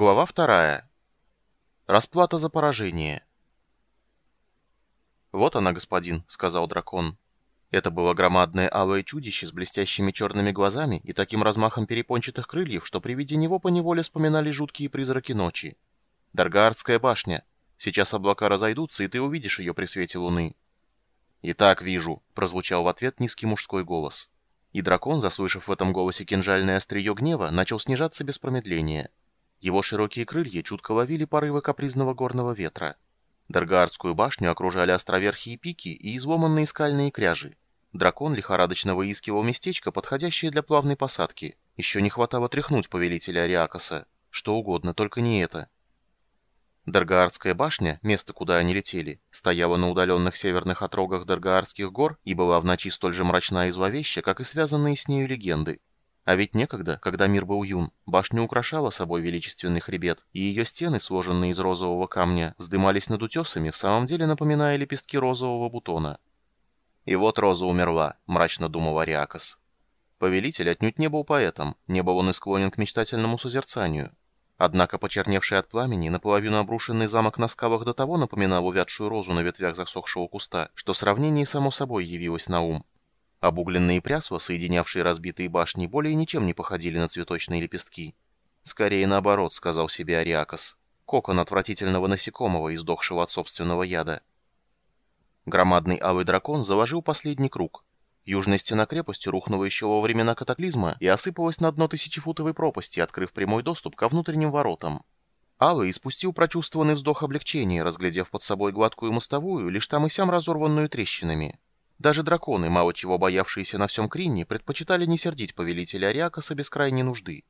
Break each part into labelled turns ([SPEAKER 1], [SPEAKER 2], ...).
[SPEAKER 1] Глава вторая. Расплата за поражение. «Вот она, господин», — сказал дракон. Это было громадное алое чудище с блестящими черными глазами и таким размахом перепончатых крыльев, что при виде него поневоле вспоминали жуткие призраки ночи. Даргаардская башня. Сейчас облака разойдутся, и ты увидишь ее при свете луны. «И так вижу», — прозвучал в ответ низкий мужской голос. И дракон, заслышав в этом голосе кинжальное острие гнева, начал снижаться без промедления. Его широкие крылья чутко ловили порывы капризного горного ветра. Даргаардскую башню окружали островерхие пики и изломанные скальные кряжи. Дракон лихорадочно выискивал местечко, подходящее для плавной посадки. Еще не хватало тряхнуть повелителя Ариакоса. Что угодно, только не это. Даргаардская башня, место, куда они летели, стояла на удаленных северных отрогах Даргаардских гор и была в ночи столь же мрачна и зловеща, как и связанные с нею легенды. А ведь некогда, когда мир был юн, башня украшала собой величественный хребет, и ее стены, сложенные из розового камня, вздымались над утесами, в самом деле напоминая лепестки розового бутона. «И вот Роза умерла», — мрачно думал Ариакос. Повелитель отнюдь не был поэтом, не был он и склонен к мечтательному созерцанию. Однако почерневший от пламени, наполовину обрушенный замок на скалах до того напоминал увядшую розу на ветвях засохшего куста, что сравнение само собой явилось на ум. Обугленные прясла, соединявшие разбитые башни, более ничем не походили на цветочные лепестки. «Скорее наоборот», — сказал себе Ариакос. «Кокон отвратительного насекомого, издохшего от собственного яда». Громадный алый дракон заложил последний круг. Южная стена крепости рухнула еще во времена катаклизма и осыпалась на дно тысячефутовой пропасти, открыв прямой доступ ко внутренним воротам. Алый испустил прочувствованный вздох облегчения, разглядев под собой гладкую мостовую, лишь там и сям разорванную трещинами. Даже драконы, мало чего боявшиеся на всем Кринне, предпочитали не сердить повелителя Ариакаса без крайней нужды.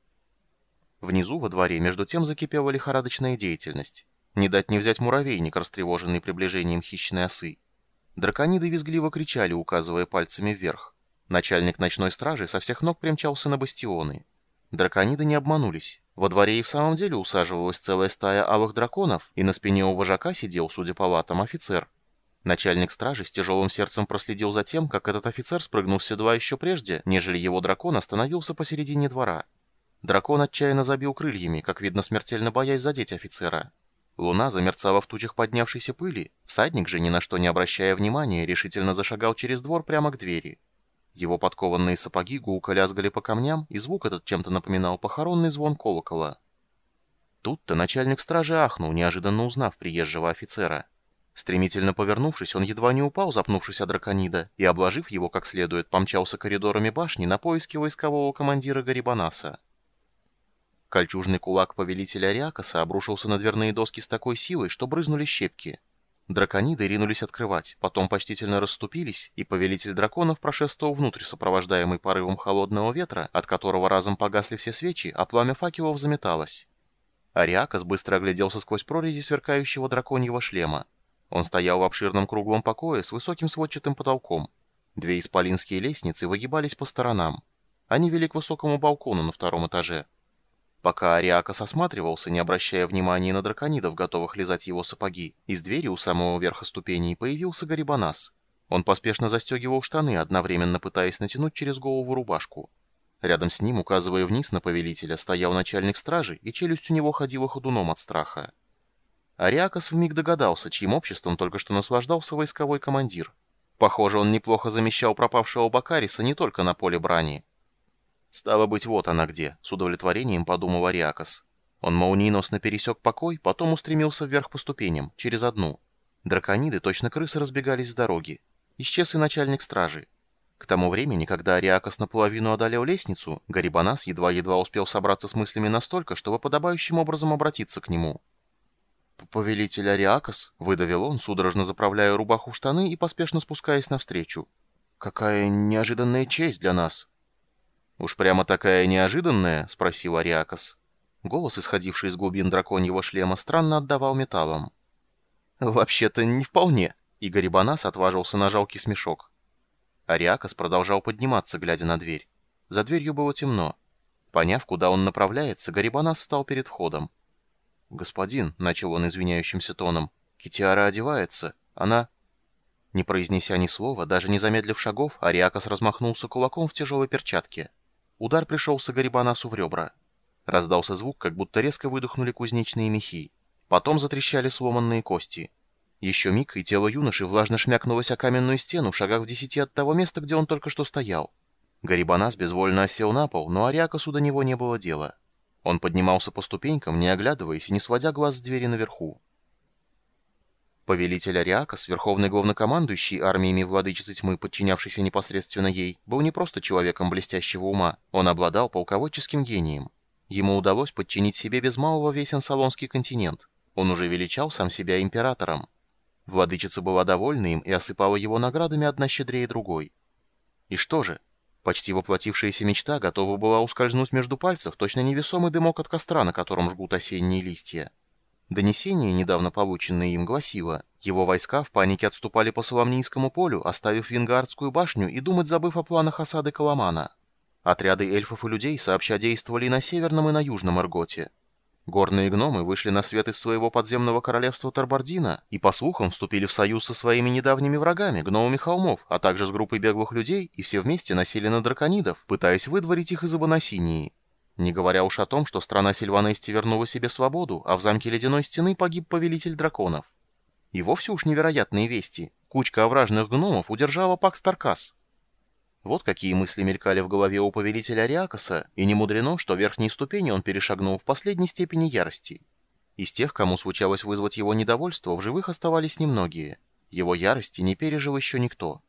[SPEAKER 1] Внизу, во дворе, между тем закипела лихорадочная деятельность. Не дать не взять муравейник, растревоженный приближением хищной осы. Дракониды визгливо кричали, указывая пальцами вверх. Начальник ночной стражи со всех ног примчался на бастионы. Дракониды не обманулись. Во дворе и в самом деле усаживалась целая стая алых драконов, и на спине у вожака сидел, судя по латам, офицер. Начальник стражи с тяжелым сердцем проследил за тем, как этот офицер спрыгнул с седла еще прежде, нежели его дракон остановился посередине двора. Дракон отчаянно забил крыльями, как видно, смертельно боясь задеть офицера. Луна замерцала в тучах поднявшейся пыли, всадник же, ни на что не обращая внимания, решительно зашагал через двор прямо к двери. Его подкованные сапоги гулко лязгали по камням, и звук этот чем-то напоминал похоронный звон колокола. Тут-то начальник стражи ахнул, неожиданно узнав приезжего офицера. Стремительно повернувшись, он едва не упал, запнувшись о драконида, и, обложив его как следует, помчался коридорами башни на поиски войскового командира Гарибанаса. Кольчужный кулак повелителя Ариакаса обрушился на дверные доски с такой силой, что брызнули щепки. Дракониды ринулись открывать, потом почтительно расступились, и повелитель драконов прошествовал внутрь, сопровождаемый порывом холодного ветра, от которого разом погасли все свечи, а пламя факелов заметалось. Ариакас быстро огляделся сквозь прорези сверкающего драконьего шлема. Он стоял в обширном круглом покое с высоким сводчатым потолком. Две исполинские лестницы выгибались по сторонам. Они вели к высокому балкону на втором этаже. Пока Ариакас осматривался, не обращая внимания на драконидов, готовых лизать его сапоги, из двери у самого верха ступеней появился Гарибанас. Он поспешно застегивал штаны, одновременно пытаясь натянуть через голову рубашку. Рядом с ним, указывая вниз на повелителя, стоял начальник стражи, и челюсть у него ходила ходуном от страха. Ариакас вмиг догадался, чьим обществом только что наслаждался войсковой командир. Похоже, он неплохо замещал пропавшего Бакариса не только на поле брани. «Стало быть, вот она где», — с удовлетворением подумал Ариакас. Он молниеносно пересек покой, потом устремился вверх по ступеням, через одну. Дракониды, точно крысы, разбегались с дороги. Исчез и начальник стражи. К тому времени, когда Ариакас наполовину одолел лестницу, Гарибанас едва-едва успел собраться с мыслями настолько, чтобы подобающим образом обратиться к нему. «Повелитель Ариакас», — выдавил он, судорожно заправляя рубаху в штаны и поспешно спускаясь навстречу. «Какая неожиданная честь для нас!» «Уж прямо такая неожиданная?» — спросил Ариакас. Голос, исходивший из глубин драконьего шлема, странно отдавал металлом. «Вообще-то не вполне», — Игорь Банас отважился на жалкий смешок. Ариакас продолжал подниматься, глядя на дверь. За дверью было темно. Поняв, куда он направляется, Гарибанас встал перед входом. «Господин», — начал он извиняющимся тоном, — «Китиара одевается. Она...» Не произнеся ни слова, даже не замедлив шагов, Ариакас размахнулся кулаком в тяжелой перчатке. Удар пришелся Гарибанасу в ребра. Раздался звук, как будто резко выдохнули кузнечные мехи. Потом затрещали сломанные кости. Еще миг, и тело юноши влажно шмякнулось о каменную стену, шагах в десяти от того места, где он только что стоял. Гарибанас безвольно осел на пол, но Ариакасу до него не было дела. Он поднимался по ступенькам, не оглядываясь и не сводя глаз с двери наверху. Повелитель Ариакас, верховный главнокомандующий армиями владычицы тьмы, подчинявшийся непосредственно ей, был не просто человеком блестящего ума, он обладал полководческим гением. Ему удалось подчинить себе без малого весь ансалонский континент. Он уже величал сам себя императором. Владычица была довольна им и осыпала его наградами одна щедрее другой. И что же? Почти воплотившаяся мечта готова была ускользнуть между пальцев, точно невесомый дымок от костра, на котором жгут осенние листья. Донесение, недавно полученное им, гласило, его войска в панике отступали по Соломнийскому полю, оставив Вингардскую башню и думать забыв о планах осады Каламана. Отряды эльфов и людей сообща действовали на северном, и на южном Эрготе. Горные гномы вышли на свет из своего подземного королевства Тарбардина и, по слухам, вступили в союз со своими недавними врагами, гномами холмов, а также с группой беглых людей, и все вместе насели на драконидов, пытаясь выдворить их из Абанасинии. Не говоря уж о том, что страна Сильванести вернула себе свободу, а в замке Ледяной Стены погиб повелитель драконов. И вовсе уж невероятные вести. Кучка овражных гномов удержала Пакс Таркас. Вот какие мысли мелькали в голове у повелителя Ариакаса, и не мудрено, что верхние ступени он перешагнул в последней степени ярости. Из тех, кому случалось вызвать его недовольство, в живых оставались немногие. Его ярости не пережил еще никто.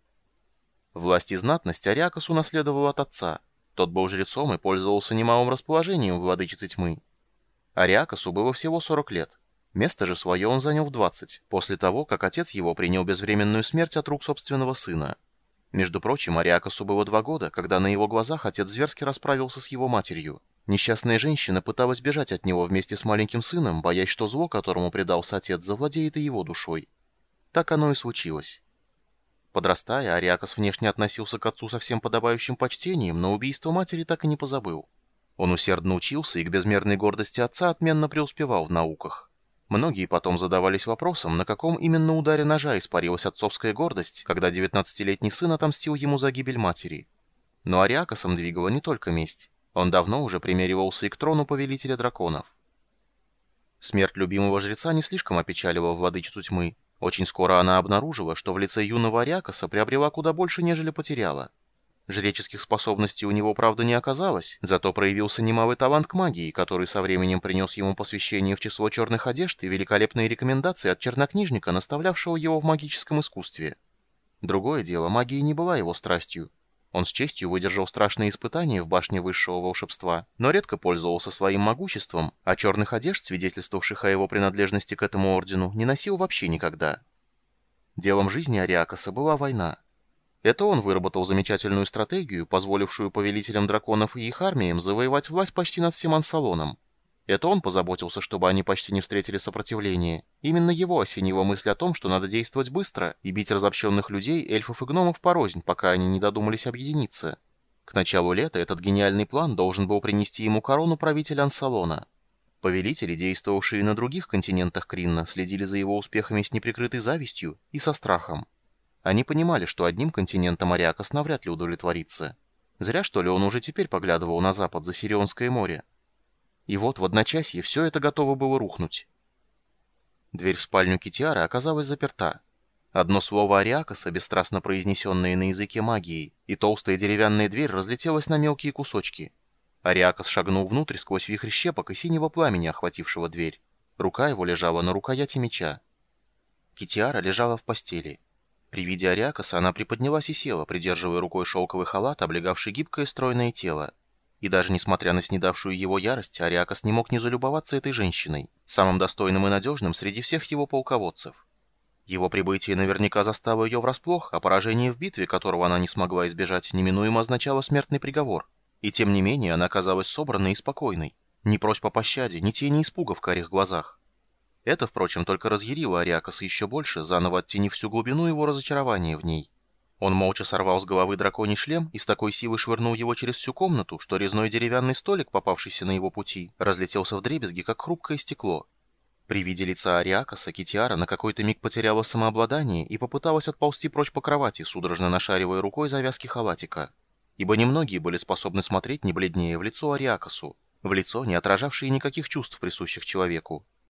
[SPEAKER 1] Власть и знатность Ариакас унаследовал от отца. Тот был жрецом и пользовался немалым расположением владычицы тьмы. Ариакасу было всего 40 лет. Место же свое он занял в 20, после того, как отец его принял безвременную смерть от рук собственного сына. Между прочим, Ариакасу было два года, когда на его глазах отец зверски расправился с его матерью. Несчастная женщина пыталась бежать от него вместе с маленьким сыном, боясь, что зло, которому предался отец, завладеет и его душой. Так оно и случилось. Подрастая, Ариакас внешне относился к отцу со всем подобающим почтением, но убийство матери так и не позабыл. Он усердно учился и к безмерной гордости отца отменно преуспевал в науках. Многие потом задавались вопросом, на каком именно ударе ножа испарилась отцовская гордость, когда 19-летний сын отомстил ему за гибель матери. Но Ариакосом двигала не только месть. Он давно уже примеривался и к трону повелителя драконов. Смерть любимого жреца не слишком опечалила владычицу тьмы. Очень скоро она обнаружила, что в лице юного Ариакоса приобрела куда больше, нежели потеряла. Жреческих способностей у него, правда, не оказалось, зато проявился немалый талант к магии, который со временем принес ему посвящение в число черных одежд и великолепные рекомендации от чернокнижника, наставлявшего его в магическом искусстве. Другое дело, магия не была его страстью. Он с честью выдержал страшные испытания в башне высшего волшебства, но редко пользовался своим могуществом, а черных одежд, свидетельствовавших о его принадлежности к этому ордену, не носил вообще никогда. Делом жизни Ариакаса была война. Это он выработал замечательную стратегию, позволившую повелителям драконов и их армиям завоевать власть почти над всем Ансалоном. Это он позаботился, чтобы они почти не встретили сопротивления. Именно его осенила мысль о том, что надо действовать быстро и бить разобщенных людей, эльфов и гномов порознь, пока они не додумались объединиться. К началу лета этот гениальный план должен был принести ему корону правителя Ансалона. Повелители, действовавшие на других континентах Кринна, следили за его успехами с неприкрытой завистью и со страхом. Они понимали, что одним континентом Ариакос навряд ли удовлетворится. Зря, что ли, он уже теперь поглядывал на запад за Сирионское море. И вот в одночасье все это готово было рухнуть. Дверь в спальню Китиара оказалась заперта. Одно слово Ариакоса, бесстрастно произнесенное на языке магии, и толстая деревянная дверь разлетелась на мелкие кусочки. Ариакос шагнул внутрь сквозь вихрь щепок и синего пламени, охватившего дверь. Рука его лежала на рукояти меча. Китиара лежала в постели. При виде Ариакаса она приподнялась и села, придерживая рукой шелковый халат, облегавший гибкое стройное тело. И даже несмотря на снедавшую его ярость, Ариакас не мог не залюбоваться этой женщиной, самым достойным и надежным среди всех его полководцев. Его прибытие наверняка застало ее врасплох, а поражение в битве, которого она не смогла избежать, неминуемо означало смертный приговор. И тем не менее она казалась собранной и спокойной. Ни просьб о пощаде, ни тени испуга в карих глазах. Это, впрочем, только разъярило Ариакаса еще больше, заново оттенив всю глубину его разочарования в ней. Он молча сорвал с головы драконий шлем и с такой силой швырнул его через всю комнату, что резной деревянный столик, попавшийся на его пути, разлетелся в дребезги, как хрупкое стекло. При виде лица Ариакаса Китиара на какой-то миг потеряла самообладание и попыталась отползти прочь по кровати, судорожно нашаривая рукой завязки халатика. Ибо немногие были способны смотреть не бледнее в лицо Ариакасу. в лицо, не отражавшие никаких чувств, присущих человеку.